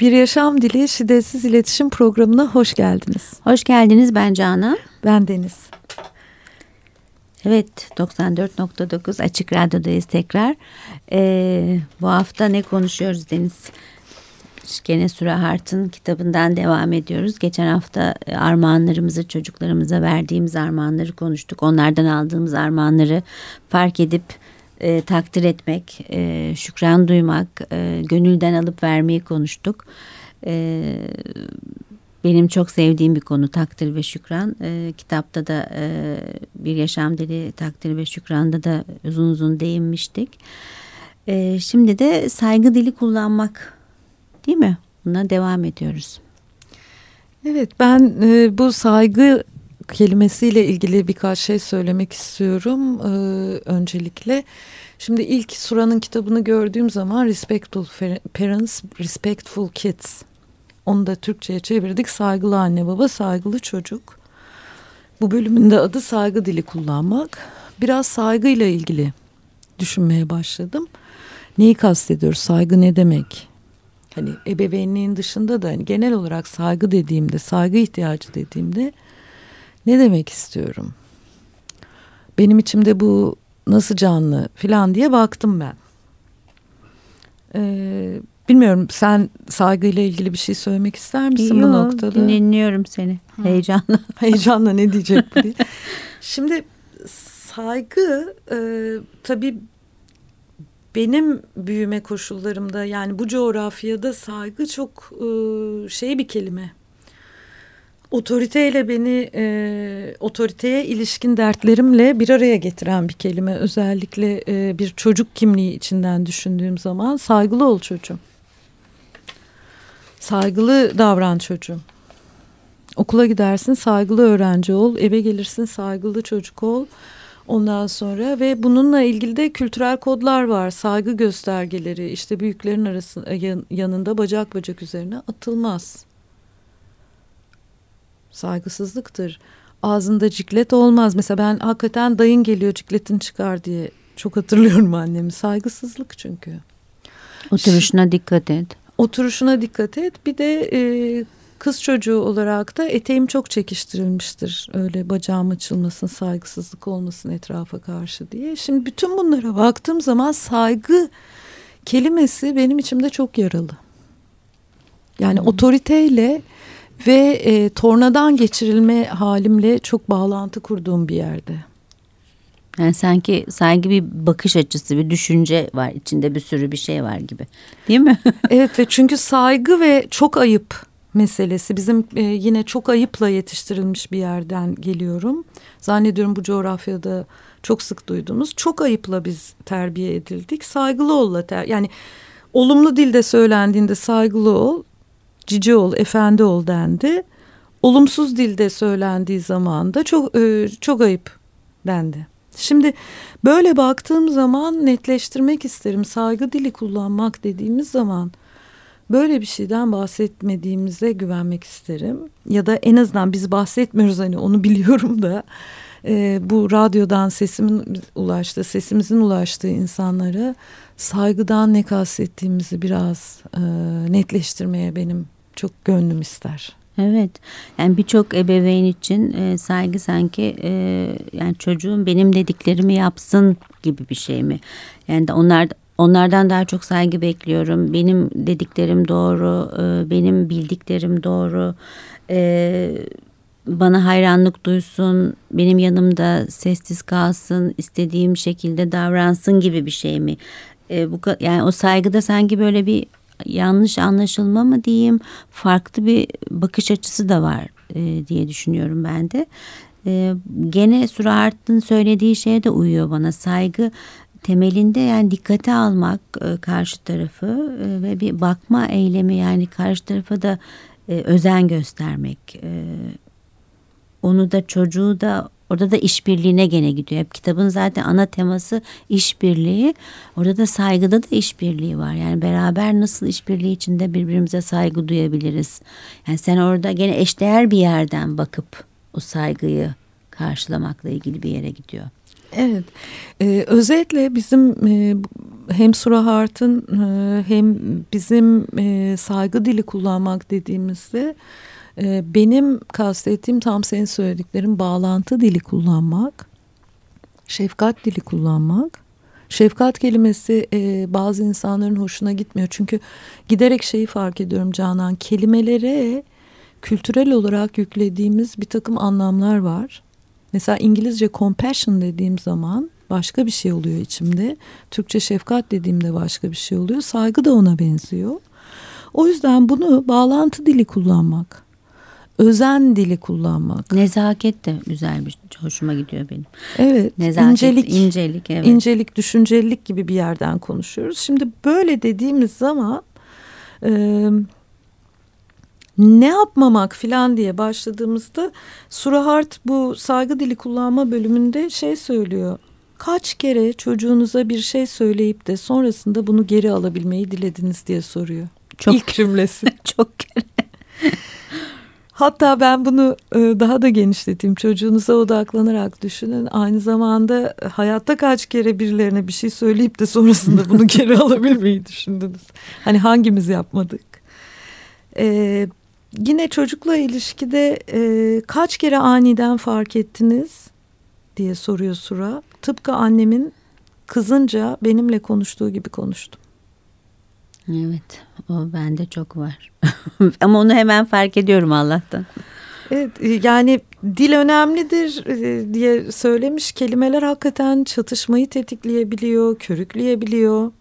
Bir Yaşam Dili Şiddetsiz İletişim Programı'na hoş geldiniz. Hoş geldiniz ben Canan. Ben Deniz. Evet 94.9 Açık Radyo'dayız tekrar. Ee, bu hafta ne konuşuyoruz Deniz? Gene Sura Hart'ın kitabından devam ediyoruz. Geçen hafta e, armağanlarımızı çocuklarımıza verdiğimiz armağanları konuştuk. Onlardan aldığımız armağanları fark edip e, takdir etmek, e, şükran duymak, e, gönülden alıp vermeyi konuştuk. E, benim çok sevdiğim bir konu takdir ve şükran. E, kitapta da e, bir yaşam dili takdir ve şükranda da uzun uzun değinmiştik. E, şimdi de saygı dili kullanmak değil mi? Buna devam ediyoruz. Evet ben e, bu saygı kelimesiyle ilgili birkaç şey söylemek istiyorum e, öncelikle. Şimdi ilk Sura'nın kitabını gördüğüm zaman Respectful Parents, Respectful Kids. Onu da Türkçe'ye çevirdik. Saygılı anne baba, saygılı çocuk. Bu bölümün de adı saygı dili kullanmak. Biraz saygıyla ilgili düşünmeye başladım. Neyi kastediyoruz? Saygı ne demek? Hani ebeveynliğin dışında da hani genel olarak saygı dediğimde, saygı ihtiyacı dediğimde ne demek istiyorum? Benim içimde bu nasıl canlı filan diye baktım ben. Ee, bilmiyorum sen saygıyla ilgili bir şey söylemek ister misin Yok, bu noktada? Dinliyorum seni Hı. heyecanla. heyecanla ne diyecek bu diye. Şimdi saygı e, tabii benim büyüme koşullarımda yani bu coğrafyada saygı çok e, şey bir kelime otoriteyle beni e, otoriteye ilişkin dertlerimle bir araya getiren bir kelime. Özellikle e, bir çocuk kimliği içinden düşündüğüm zaman saygılı ol çocuğum. Saygılı davran çocuğum. Okula gidersin saygılı öğrenci ol, eve gelirsin saygılı çocuk ol. Ondan sonra ve bununla ilgili de kültürel kodlar var. Saygı göstergeleri işte büyüklerin arasında yanında bacak bacak üzerine atılmaz saygısızlıktır. Ağzında ciklet olmaz. Mesela ben hakikaten dayın geliyor cikletin çıkar diye çok hatırlıyorum annemi. Saygısızlık çünkü. Oturuşuna dikkat et. Oturuşuna dikkat et. Bir de e, kız çocuğu olarak da eteğim çok çekiştirilmiştir. Öyle bacağım açılmasın, saygısızlık olmasın etrafa karşı diye. Şimdi bütün bunlara baktığım zaman saygı kelimesi benim içimde çok yaralı. Yani hmm. otoriteyle ve e, tornadan geçirilme halimle çok bağlantı kurduğum bir yerde. Yani sanki sanki bir bakış açısı, bir düşünce var içinde bir sürü bir şey var gibi. Değil mi? evet ve çünkü saygı ve çok ayıp meselesi bizim e, yine çok ayıpla yetiştirilmiş bir yerden geliyorum. Zannediyorum bu coğrafyada çok sık duyduğumuz çok ayıpla biz terbiye edildik. Saygılı olla ter yani olumlu dilde söylendiğinde saygılı ol, cici ol, efendi ol dendi. Olumsuz dilde söylendiği zaman da çok e, çok ayıp dendi. Şimdi böyle baktığım zaman netleştirmek isterim. Saygı dili kullanmak dediğimiz zaman böyle bir şeyden bahsetmediğimize güvenmek isterim. Ya da en azından biz bahsetmiyoruz hani onu biliyorum da e, bu radyodan sesimin ulaştığı, sesimizin ulaştığı insanlara saygıdan ne kastettiğimizi biraz e, netleştirmeye benim çok gönlüm ister. Evet yani birçok ebeveyn için e, saygı sanki e, yani çocuğum benim dediklerimi yapsın gibi bir şey mi? Yani de onlar onlardan daha çok saygı bekliyorum. Benim dediklerim doğru, e, benim bildiklerim doğru. E, bana hayranlık duysun, benim yanımda sessiz kalsın, istediğim şekilde davransın gibi bir şey mi? E, bu yani o saygıda sanki böyle bir yanlış anlaşılma mı diyeyim farklı bir bakış açısı da var e, diye düşünüyorum ben de. E, gene Surahart'ın söylediği şeye de uyuyor bana saygı temelinde yani dikkate almak e, karşı tarafı e, ve bir bakma eylemi yani karşı tarafa da e, özen göstermek. E, onu da çocuğu da Orada da işbirliğine gene gidiyor. Hep kitabın zaten ana teması işbirliği. Orada da saygıda da işbirliği var. Yani beraber nasıl işbirliği içinde birbirimize saygı duyabiliriz. Yani sen orada gene eşdeğer bir yerden bakıp o saygıyı karşılamakla ilgili bir yere gidiyor. Evet. Ee, özetle bizim e, hem Sura Hart'ın e, hem bizim e, saygı dili kullanmak dediğimizde e, benim kastettiğim tam senin söylediklerin bağlantı dili kullanmak, şefkat dili kullanmak. Şefkat kelimesi e, bazı insanların hoşuna gitmiyor. Çünkü giderek şeyi fark ediyorum Canan. Kelimelere kültürel olarak yüklediğimiz bir takım anlamlar var. Mesela İngilizce compassion dediğim zaman başka bir şey oluyor içimde. Türkçe şefkat dediğimde başka bir şey oluyor. Saygı da ona benziyor. O yüzden bunu bağlantı dili kullanmak, özen dili kullanmak. Nezaket de güzel bir hoşuma gidiyor benim. Evet. Nezaket, incelik, incelik, evet. incelik, düşüncelilik gibi bir yerden konuşuyoruz. Şimdi böyle dediğimiz zaman e, ne yapmamak filan diye başladığımızda Surahart bu saygı dili kullanma bölümünde şey söylüyor. Kaç kere çocuğunuza bir şey söyleyip de sonrasında bunu geri alabilmeyi dilediniz diye soruyor. Çok İlk cümlesi. Çok kere. Hatta ben bunu e, daha da genişleteyim. Çocuğunuza odaklanarak düşünün. Aynı zamanda hayatta kaç kere birilerine bir şey söyleyip de sonrasında bunu geri alabilmeyi düşündünüz. Hani hangimiz yapmadık? Ee, yine çocukla ilişkide e, kaç kere aniden fark ettiniz diye soruyor Sura. Tıpkı annemin kızınca benimle konuştuğu gibi konuştum. Evet o bende çok var. Ama onu hemen fark ediyorum Allah'tan. Evet yani dil önemlidir e, diye söylemiş kelimeler hakikaten çatışmayı tetikleyebiliyor, körükleyebiliyor.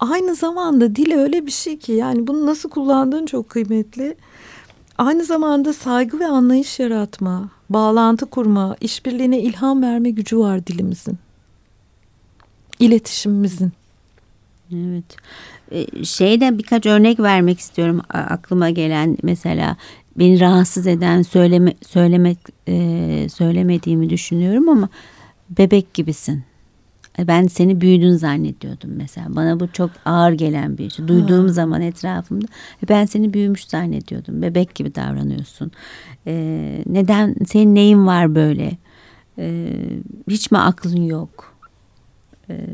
Aynı zamanda dil öyle bir şey ki yani bunu nasıl kullandığın çok kıymetli. Aynı zamanda saygı ve anlayış yaratma, bağlantı kurma, işbirliğine ilham verme gücü var dilimizin. İletişimimizin. Evet. Ee, şeyden birkaç örnek vermek istiyorum aklıma gelen mesela beni rahatsız eden söyleme söylemek e, söylemediğimi düşünüyorum ama bebek gibisin. Ben seni büyüdün zannediyordum mesela. Bana bu çok ağır gelen bir şey. Duyduğum ha. zaman etrafımda ben seni büyümüş zannediyordum. Bebek gibi davranıyorsun. Ee, neden senin neyin var böyle? Ee, hiç mi aklın yok? Ee,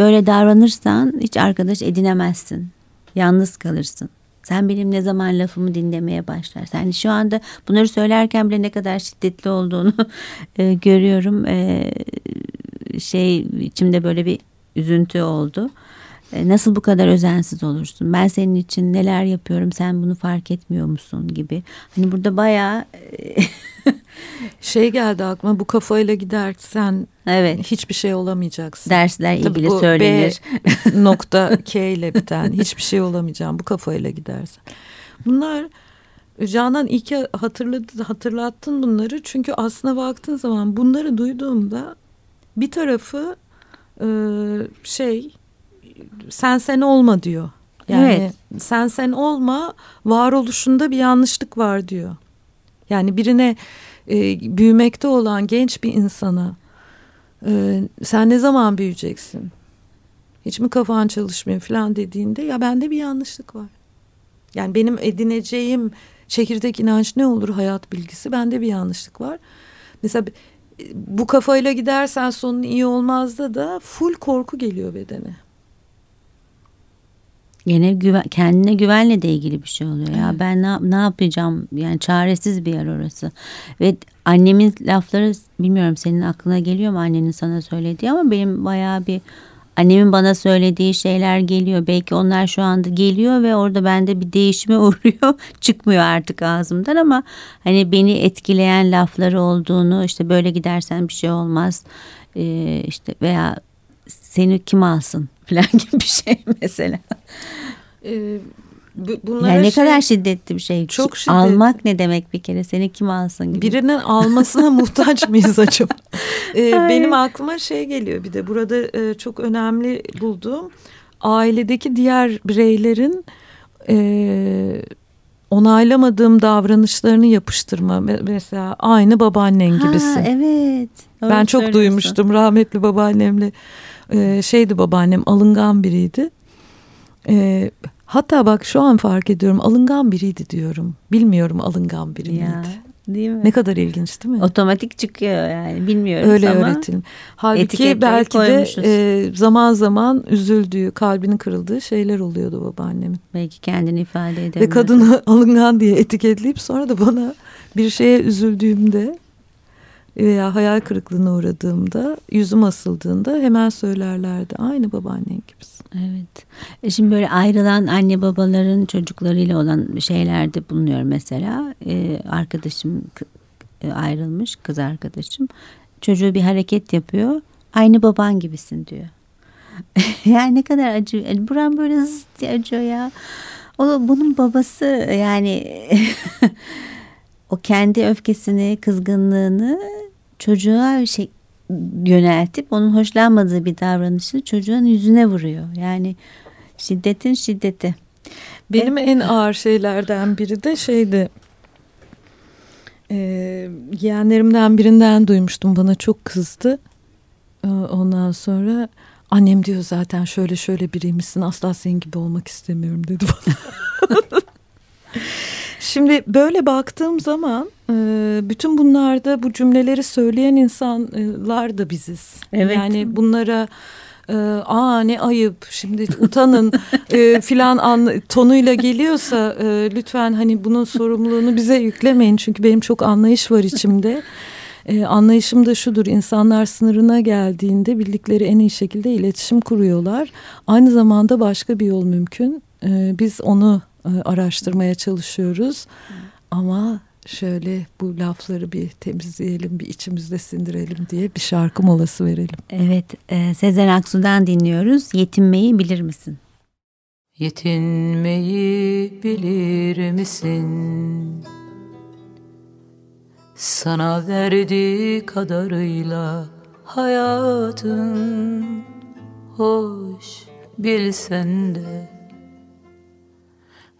Böyle davranırsan hiç arkadaş edinemezsin. Yalnız kalırsın. Sen benim ne zaman lafımı dinlemeye başlarsın. Yani şu anda bunları söylerken bile ne kadar şiddetli olduğunu e, görüyorum. E, şey içimde böyle bir üzüntü oldu. E, nasıl bu kadar özensiz olursun? Ben senin için neler yapıyorum sen bunu fark etmiyor musun gibi. Hani burada bayağı e, şey geldi aklıma bu kafayla gidersen evet. hiçbir şey olamayacaksın. Dersler Tabii ilgili söylenir. B nokta K ile biten hiçbir şey olamayacağım bu kafayla gidersen. Bunlar Canan iyi ki hatırladı, hatırlattın bunları. Çünkü aslına baktığın zaman bunları duyduğumda bir tarafı e, şey sen sen olma diyor. Yani evet. sen sen olma varoluşunda bir yanlışlık var diyor. Yani birine e, büyümekte olan genç bir insana e, sen ne zaman büyüyeceksin? Hiç mi kafan çalışmıyor falan dediğinde ya bende bir yanlışlık var. Yani benim edineceğim çekirdek inanç ne olur hayat bilgisi bende bir yanlışlık var. Mesela bu kafayla gidersen sonun iyi olmazda da full korku geliyor bedene. Yine güven, kendine güvenle de ilgili bir şey oluyor ya. Ben ne, ne yapacağım? Yani çaresiz bir yer orası. Ve annemin lafları bilmiyorum senin aklına geliyor mu annenin sana söylediği ama benim bayağı bir annemin bana söylediği şeyler geliyor. Belki onlar şu anda geliyor ve orada bende bir değişime uğruyor. Çıkmıyor artık ağzımdan ama hani beni etkileyen lafları olduğunu işte böyle gidersen bir şey olmaz. Ee, işte veya seni kim alsın falan gibi bir şey mesela. Ee, yani ne şey, kadar şiddetli bir şey. Çok şiddetli. Almak ne demek bir kere seni kim alsın gibi. Birinin almasına muhtaç mıyız acaba? Ee, benim aklıma şey geliyor bir de burada e, çok önemli bulduğum ailedeki diğer bireylerin e, onaylamadığım davranışlarını yapıştırma. Mesela aynı babaannen ha, gibisin. Evet. Ben çok duymuştum rahmetli babaannemle e, şeydi babaannem alıngan biriydi. E, hatta bak şu an fark ediyorum alıngan biriydi diyorum. Bilmiyorum alıngan biri ya. miydi. Değil mi? Ne kadar ilginç değil mi? Otomatik çıkıyor yani bilmiyorum Öyle ama. öğretim. Halbuki belki de e, zaman zaman üzüldüğü, kalbinin kırıldığı şeyler oluyordu babaannemin. Belki kendini ifade edemiyordu. Ve kadını alıngan diye etiketleyip sonra da bana bir şeye üzüldüğümde veya hayal kırıklığına uğradığımda yüzüm asıldığında hemen söylerlerdi. Aynı babaannen gibisin. Evet. E şimdi böyle ayrılan anne babaların çocuklarıyla olan şeylerde bulunuyor mesela. Ee, arkadaşım e, ayrılmış kız arkadaşım. Çocuğu bir hareket yapıyor. Aynı baban gibisin diyor. yani ne kadar acı. Yani buram böyle zıt acıyor ya. O bunun babası yani o kendi öfkesini, kızgınlığını çocuğa şey yöneltip onun hoşlanmadığı bir davranışı çocuğun yüzüne vuruyor. Yani şiddetin şiddeti. Benim evet. en ağır şeylerden biri de şeydi. E, yeğenlerimden birinden duymuştum bana çok kızdı. E, ondan sonra annem diyor zaten şöyle şöyle biriymişsin asla senin gibi olmak istemiyorum dedi bana. Şimdi böyle baktığım zaman e, bütün bunlarda bu cümleleri söyleyen insanlar da biziz. Evet. Yani bunlara e, aa ne ayıp şimdi utanın e, filan an, tonuyla geliyorsa e, lütfen hani bunun sorumluluğunu bize yüklemeyin. Çünkü benim çok anlayış var içimde. E, anlayışım da şudur insanlar sınırına geldiğinde bildikleri en iyi şekilde iletişim kuruyorlar. Aynı zamanda başka bir yol mümkün. E, biz onu araştırmaya çalışıyoruz. Ama şöyle bu lafları bir temizleyelim, bir içimizde sindirelim diye bir şarkı molası verelim. Evet, e, Sezen Aksu'dan dinliyoruz. Yetinmeyi bilir misin? Yetinmeyi bilir misin? Sana verdiği kadarıyla hayatın hoş bilsen de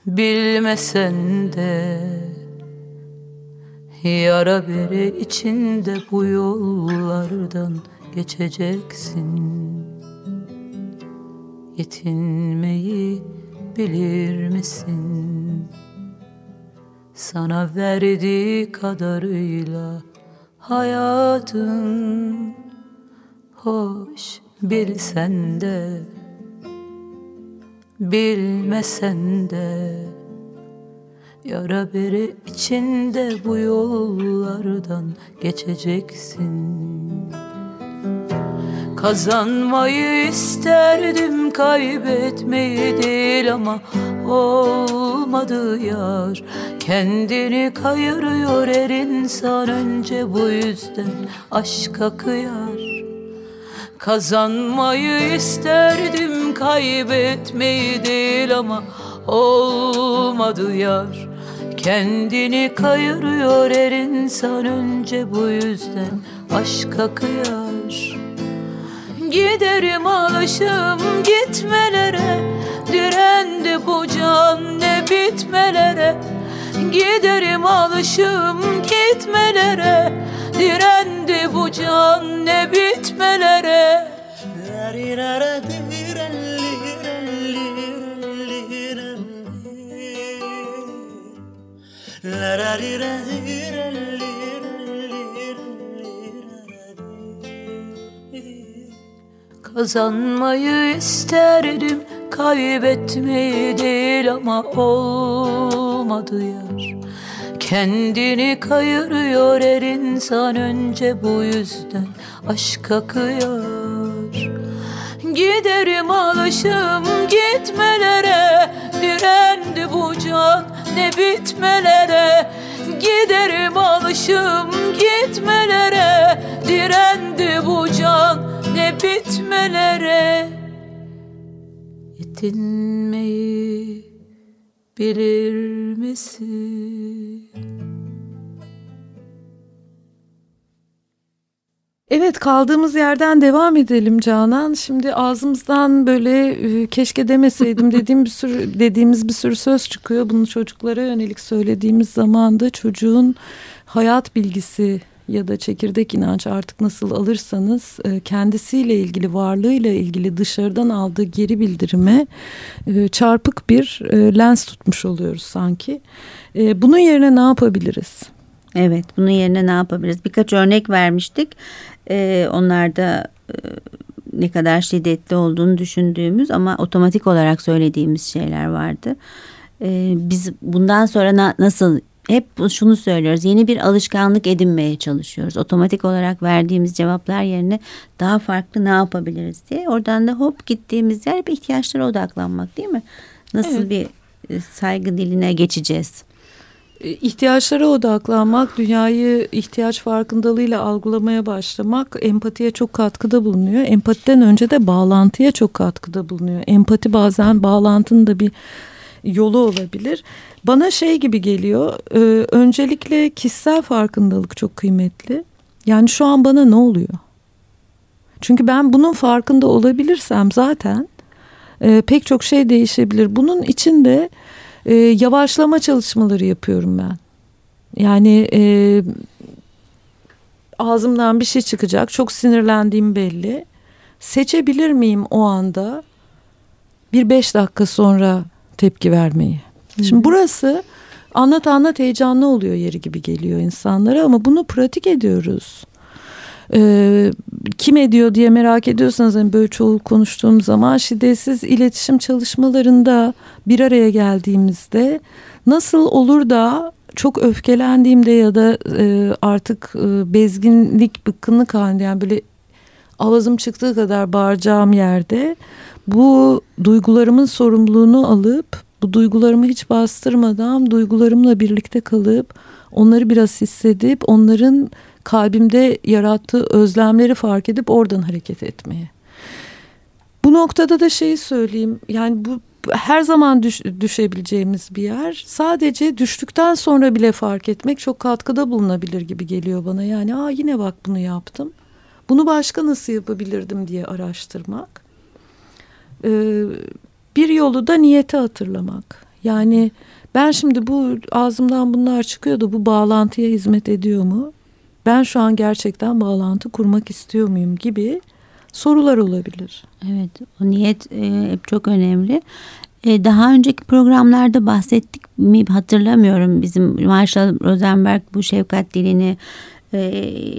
bilmesen de Yara bere içinde bu yollardan geçeceksin Yetinmeyi bilir misin? Sana verdiği kadarıyla hayatın Hoş bilsen de bilmesen de Yara bere içinde bu yollardan geçeceksin. Kazanmayı isterdim kaybetmeyi değil ama olmadı yar. Kendini kayırıyor her insan önce bu yüzden aşka kıyar. Kazanmayı isterdim kaybetmeyi değil ama olmadı yar. Kendini kayırıyor her insan önce bu yüzden aşka kıyar. Giderim alışım gitmelere Direndi bu can ne bitmelere. Giderim alışım gitmelere Direndi bu can ne bitmelere Kazanmayı isterdim kaybetmeyi değil ama olmadı yar. Kendini kayırıyor her insan önce bu yüzden aşka kıyar. Giderim alışım gitmelere Direndi bu can ne bitmelere Giderim alışım gitmelere Direndi bu can ne bitmelere Yetinmeyi bilir misin? Evet kaldığımız yerden devam edelim Canan. Şimdi ağzımızdan böyle e, keşke demeseydim dediğim bir sürü dediğimiz bir sürü söz çıkıyor. Bunu çocuklara yönelik söylediğimiz zaman da çocuğun hayat bilgisi ya da çekirdek inanç artık nasıl alırsanız e, kendisiyle ilgili varlığıyla ilgili dışarıdan aldığı geri bildirime e, çarpık bir lens tutmuş oluyoruz sanki. Bunun yerine ne yapabiliriz? Evet bunun yerine ne yapabiliriz? Birkaç örnek vermiştik. Ee, onlar da e, ne kadar şiddetli olduğunu düşündüğümüz ama otomatik olarak söylediğimiz şeyler vardı. Ee, biz bundan sonra na, nasıl hep şunu söylüyoruz. Yeni bir alışkanlık edinmeye çalışıyoruz. Otomatik olarak verdiğimiz cevaplar yerine daha farklı ne yapabiliriz diye. Oradan da hop gittiğimiz yer bir ihtiyaçlara odaklanmak değil mi? Nasıl evet. bir e, saygı diline geçeceğiz? E, ihtiyaçlara odaklanmak, dünyayı ihtiyaç farkındalığıyla algılamaya başlamak empatiye çok katkıda bulunuyor. Empatiden önce de bağlantıya çok katkıda bulunuyor. Empati bazen bağlantının da bir yolu olabilir. Bana şey gibi geliyor. E, öncelikle kişisel farkındalık çok kıymetli. Yani şu an bana ne oluyor? Çünkü ben bunun farkında olabilirsem zaten e, pek çok şey değişebilir. Bunun için de e, yavaşlama çalışmaları yapıyorum ben. Yani e, ağzımdan bir şey çıkacak. Çok sinirlendiğim belli. Seçebilir miyim o anda bir beş dakika sonra tepki vermeyi? Hı. Şimdi burası anlat anlat heyecanlı oluyor yeri gibi geliyor insanlara ama bunu pratik ediyoruz. Ee, kim ediyor diye merak ediyorsanız hani böyle çoğu konuştuğum zaman şiddetsiz iletişim çalışmalarında bir araya geldiğimizde nasıl olur da çok öfkelendiğimde ya da e, artık e, bezginlik, bıkkınlık halinde yani böyle avazım çıktığı kadar bağıracağım yerde bu duygularımın sorumluluğunu alıp bu duygularımı hiç bastırmadan duygularımla birlikte kalıp onları biraz hissedip onların kalbimde yarattığı özlemleri fark edip oradan hareket etmeye. Bu noktada da şeyi söyleyeyim yani bu her zaman düş, düşebileceğimiz bir yer. Sadece düştükten sonra bile fark etmek çok katkıda bulunabilir gibi geliyor bana. Yani aa yine bak bunu yaptım. Bunu başka nasıl yapabilirdim diye araştırmak. Ee, bir yolu da niyeti hatırlamak. Yani ben şimdi bu ağzımdan bunlar çıkıyor da bu bağlantıya hizmet ediyor mu? Ben şu an gerçekten bağlantı kurmak istiyor muyum gibi sorular olabilir. Evet o niyet e, çok önemli. E, daha önceki programlarda bahsettik mi hatırlamıyorum. Bizim Marshall Rosenberg bu şefkat dilini e,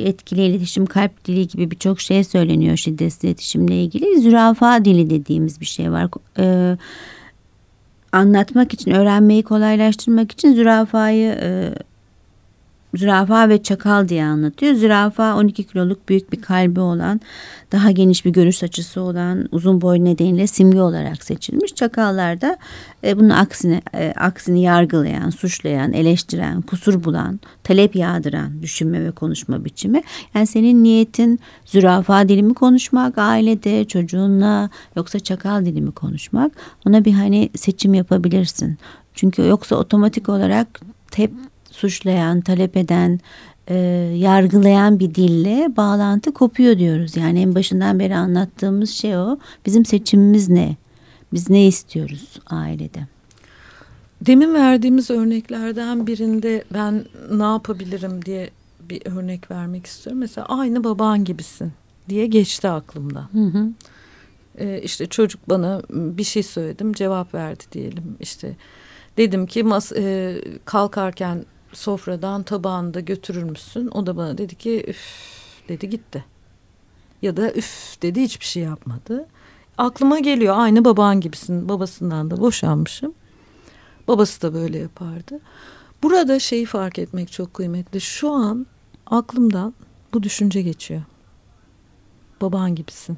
etkili iletişim, kalp dili gibi birçok şey söyleniyor şiddetsiz iletişimle ilgili. Zürafa dili dediğimiz bir şey var. E, anlatmak için, öğrenmeyi kolaylaştırmak için zürafayı e, zürafa ve çakal diye anlatıyor. Zürafa 12 kiloluk büyük bir kalbi olan, daha geniş bir görüş açısı olan, uzun boy nedeniyle simge olarak seçilmiş. Çakallar da e, bunun aksine e, aksini yargılayan, suçlayan, eleştiren, kusur bulan, talep yağdıran düşünme ve konuşma biçimi. Yani senin niyetin zürafa dilimi konuşmak, ailede, çocuğunla yoksa çakal dilimi konuşmak. Ona bir hani seçim yapabilirsin. Çünkü yoksa otomatik olarak hep suçlayan, talep eden, e, yargılayan bir dille bağlantı kopuyor diyoruz. Yani en başından beri anlattığımız şey o. Bizim seçimimiz ne? Biz ne istiyoruz ailede? Demin verdiğimiz örneklerden birinde ben ne yapabilirim diye bir örnek vermek istiyorum. Mesela aynı baban gibisin diye geçti aklımda. Hı hı. Ee, işte çocuk bana bir şey söyledim cevap verdi diyelim. İşte dedim ki mas e, kalkarken sofradan tabağını da götürür müsün? O da bana dedi ki üf dedi gitti. Ya da üf dedi hiçbir şey yapmadı. Aklıma geliyor aynı baban gibisin. Babasından da boşanmışım. Babası da böyle yapardı. Burada şeyi fark etmek çok kıymetli. Şu an aklımdan bu düşünce geçiyor. Baban gibisin.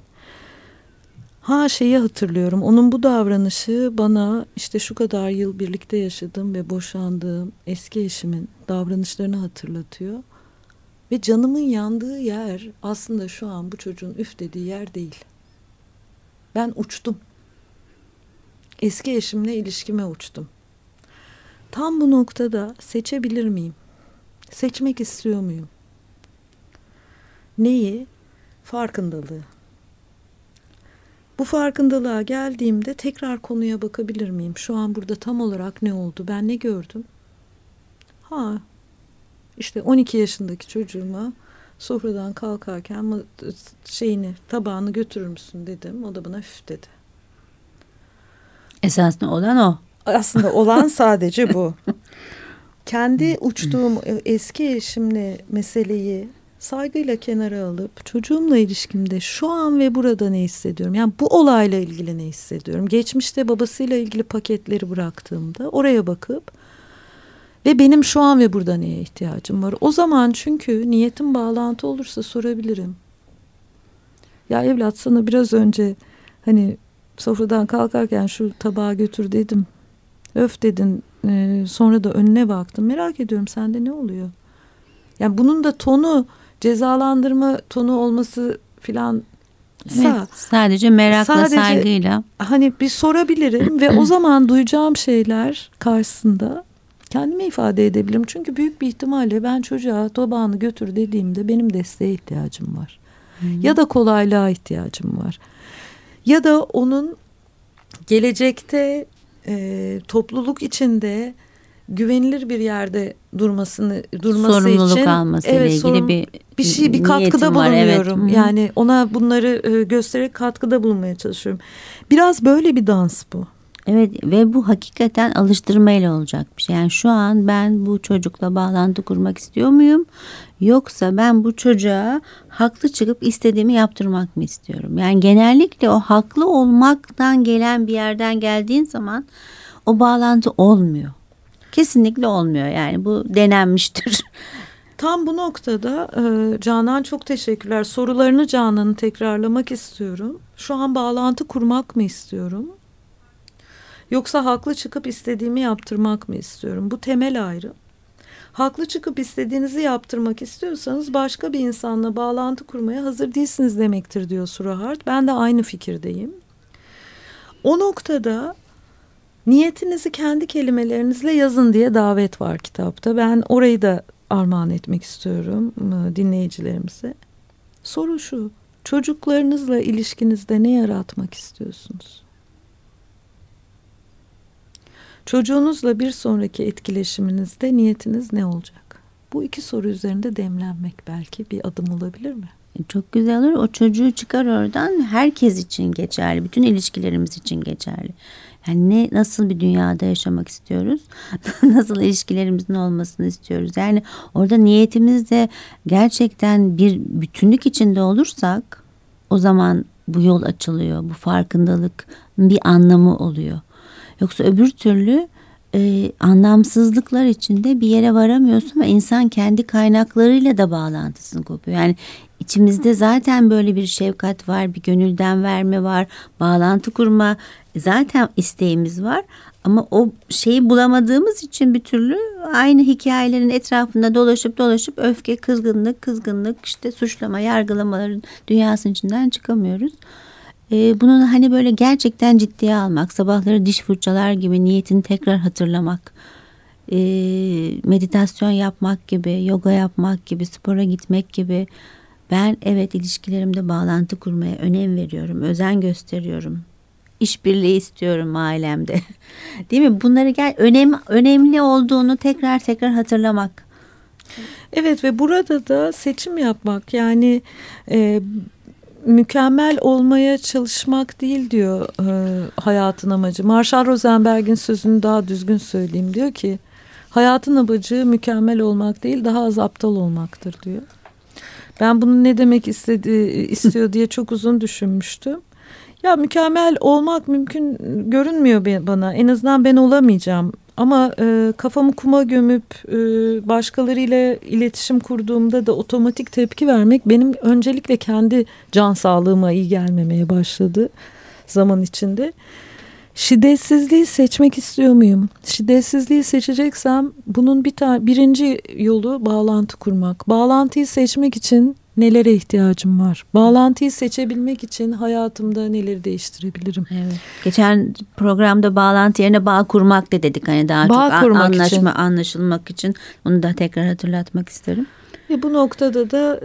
Ha şeyi hatırlıyorum. Onun bu davranışı bana işte şu kadar yıl birlikte yaşadığım ve boşandığım eski eşimin davranışlarını hatırlatıyor. Ve canımın yandığı yer aslında şu an bu çocuğun üf dediği yer değil. Ben uçtum. Eski eşimle ilişkime uçtum. Tam bu noktada seçebilir miyim? Seçmek istiyor muyum? Neyi? Farkındalığı. Bu farkındalığa geldiğimde tekrar konuya bakabilir miyim? Şu an burada tam olarak ne oldu? Ben ne gördüm? Ha, işte 12 yaşındaki çocuğuma sofradan kalkarken şeyini tabağını götürür müsün dedim. O da bana üf dedi. Esasında olan o. Aslında olan sadece bu. kendi uçtuğum e, eski eşimle meseleyi saygıyla kenara alıp çocuğumla ilişkimde şu an ve burada ne hissediyorum? Yani bu olayla ilgili ne hissediyorum? Geçmişte babasıyla ilgili paketleri bıraktığımda oraya bakıp ve benim şu an ve burada neye ihtiyacım var? O zaman çünkü niyetim bağlantı olursa sorabilirim. Ya evlat sana biraz önce hani sofradan kalkarken şu tabağı götür dedim. Öf dedin. Sonra da önüne baktım. Merak ediyorum sende ne oluyor? Yani bunun da tonu cezalandırma tonu olması filan Evet, sadece merakla sadece, saygıyla. Hani bir sorabilirim ve o zaman duyacağım şeyler karşısında kendimi ifade edebilirim. Çünkü büyük bir ihtimalle ben çocuğa tabağını götür dediğimde benim desteğe ihtiyacım var. Hı. Ya da kolaylığa ihtiyacım var. Ya da onun gelecekte e, topluluk içinde güvenilir bir yerde durmasını durması Sorumluluk için alması evet, ile ilgili sorun, bir bir şey bir katkıda bulunuyorum. Var, evet. Yani ona bunları e, göstererek katkıda bulunmaya çalışıyorum. Biraz böyle bir dans bu. Evet ve bu hakikaten alıştırmayla olacak bir şey. Yani şu an ben bu çocukla bağlantı kurmak istiyor muyum? Yoksa ben bu çocuğa haklı çıkıp istediğimi yaptırmak mı istiyorum? Yani genellikle o haklı olmaktan gelen bir yerden geldiğin zaman o bağlantı olmuyor. Kesinlikle olmuyor yani bu denenmiştir. Tam bu noktada e, Canan çok teşekkürler. Sorularını Canan'ı tekrarlamak istiyorum. Şu an bağlantı kurmak mı istiyorum? Yoksa haklı çıkıp istediğimi yaptırmak mı istiyorum? Bu temel ayrı. Haklı çıkıp istediğinizi yaptırmak istiyorsanız başka bir insanla bağlantı kurmaya hazır değilsiniz demektir diyor Surahart. Ben de aynı fikirdeyim. O noktada niyetinizi kendi kelimelerinizle yazın diye davet var kitapta. Ben orayı da armağan etmek istiyorum ıı, dinleyicilerimize. Soru şu. Çocuklarınızla ilişkinizde ne yaratmak istiyorsunuz? Çocuğunuzla bir sonraki etkileşiminizde niyetiniz ne olacak? Bu iki soru üzerinde demlenmek belki bir adım olabilir mi? E, çok güzel olur. O çocuğu çıkar oradan herkes için geçerli. Bütün ilişkilerimiz için geçerli. Yani ne nasıl bir dünyada yaşamak istiyoruz? nasıl ilişkilerimizin olmasını istiyoruz? Yani orada niyetimiz de gerçekten bir bütünlük içinde olursak o zaman bu yol açılıyor. Bu farkındalık bir anlamı oluyor. Yoksa öbür türlü e, anlamsızlıklar içinde bir yere varamıyorsun ve insan kendi kaynaklarıyla da bağlantısını kopuyor. Yani içimizde zaten böyle bir şefkat var, bir gönülden verme var, bağlantı kurma zaten isteğimiz var. Ama o şeyi bulamadığımız için bir türlü aynı hikayelerin etrafında dolaşıp dolaşıp öfke, kızgınlık, kızgınlık, işte suçlama, yargılamaların dünyasının içinden çıkamıyoruz. Ee, bunu hani böyle gerçekten ciddiye almak, sabahları diş fırçalar gibi niyetini tekrar hatırlamak, e, meditasyon yapmak gibi, yoga yapmak gibi, spora gitmek gibi. Ben evet ilişkilerimde bağlantı kurmaya önem veriyorum, özen gösteriyorum. İşbirliği istiyorum ailemde. Değil mi? Bunları gel önem önemli olduğunu tekrar tekrar hatırlamak. Evet ve burada da seçim yapmak yani e, mükemmel olmaya çalışmak değil diyor e, hayatın amacı. Marshall Rosenberg'in sözünü daha düzgün söyleyeyim diyor ki hayatın amacı mükemmel olmak değil daha az aptal olmaktır diyor. Ben bunun ne demek istedi, istiyor diye çok uzun düşünmüştüm. Ya mükemmel olmak mümkün görünmüyor bana. En azından ben olamayacağım. Ama e, kafamı kuma gömüp e, başkalarıyla iletişim kurduğumda da otomatik tepki vermek benim öncelikle kendi can sağlığıma iyi gelmemeye başladı zaman içinde. Şiddetsizliği seçmek istiyor muyum? Şiddetsizliği seçeceksem bunun bir tane birinci yolu bağlantı kurmak. Bağlantıyı seçmek için nelere ihtiyacım var? Bağlantıyı seçebilmek için hayatımda neleri değiştirebilirim? Evet. Geçen programda bağlantı yerine bağ kurmak da dedik hani daha bağ çok kurmak anlaşma için. anlaşılmak için. Onu da tekrar hatırlatmak isterim. Ve bu noktada da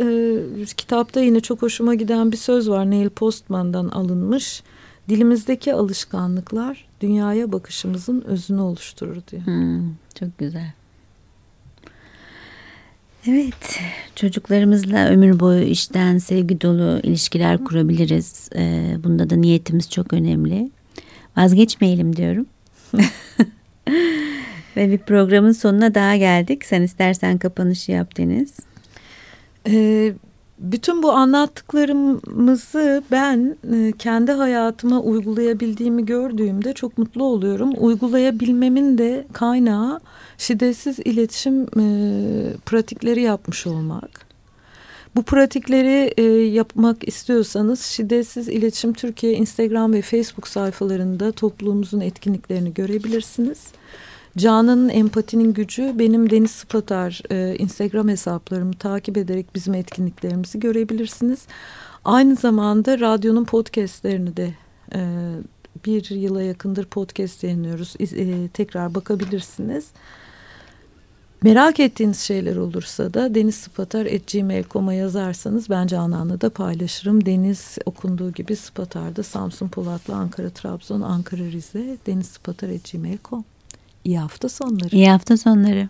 e, kitapta yine çok hoşuma giden bir söz var. Neil Postman'dan alınmış. Dilimizdeki alışkanlıklar dünyaya bakışımızın özünü oluşturur diyor. Hmm, çok güzel. Evet, çocuklarımızla ömür boyu işten sevgi dolu ilişkiler kurabiliriz. Ee, bunda da niyetimiz çok önemli. Vazgeçmeyelim diyorum. Ve bir programın sonuna daha geldik. Sen istersen kapanışı yap Deniz. Ee, bütün bu anlattıklarımızı ben e, kendi hayatıma uygulayabildiğimi gördüğümde çok mutlu oluyorum. Uygulayabilmemin de kaynağı şiddetsiz iletişim e, pratikleri yapmış olmak. Bu pratikleri e, yapmak istiyorsanız Şiddetsiz İletişim Türkiye Instagram ve Facebook sayfalarında topluluğumuzun etkinliklerini görebilirsiniz. Canan'ın empatinin gücü benim Deniz Spatar e, Instagram hesaplarımı takip ederek bizim etkinliklerimizi görebilirsiniz. Aynı zamanda radyonun podcastlerini de e, bir yıla yakındır podcast yayınlıyoruz. E, tekrar bakabilirsiniz. Merak ettiğiniz şeyler olursa da denizspatar.gmail.com'a yazarsanız ben Canan'la da paylaşırım. Deniz okunduğu gibi Spatar'da Samsun, Polatlı, Ankara, Trabzon, Ankara, Rize denizspatar.gmail.com İyi hafta sonları. İyi hafta sonları.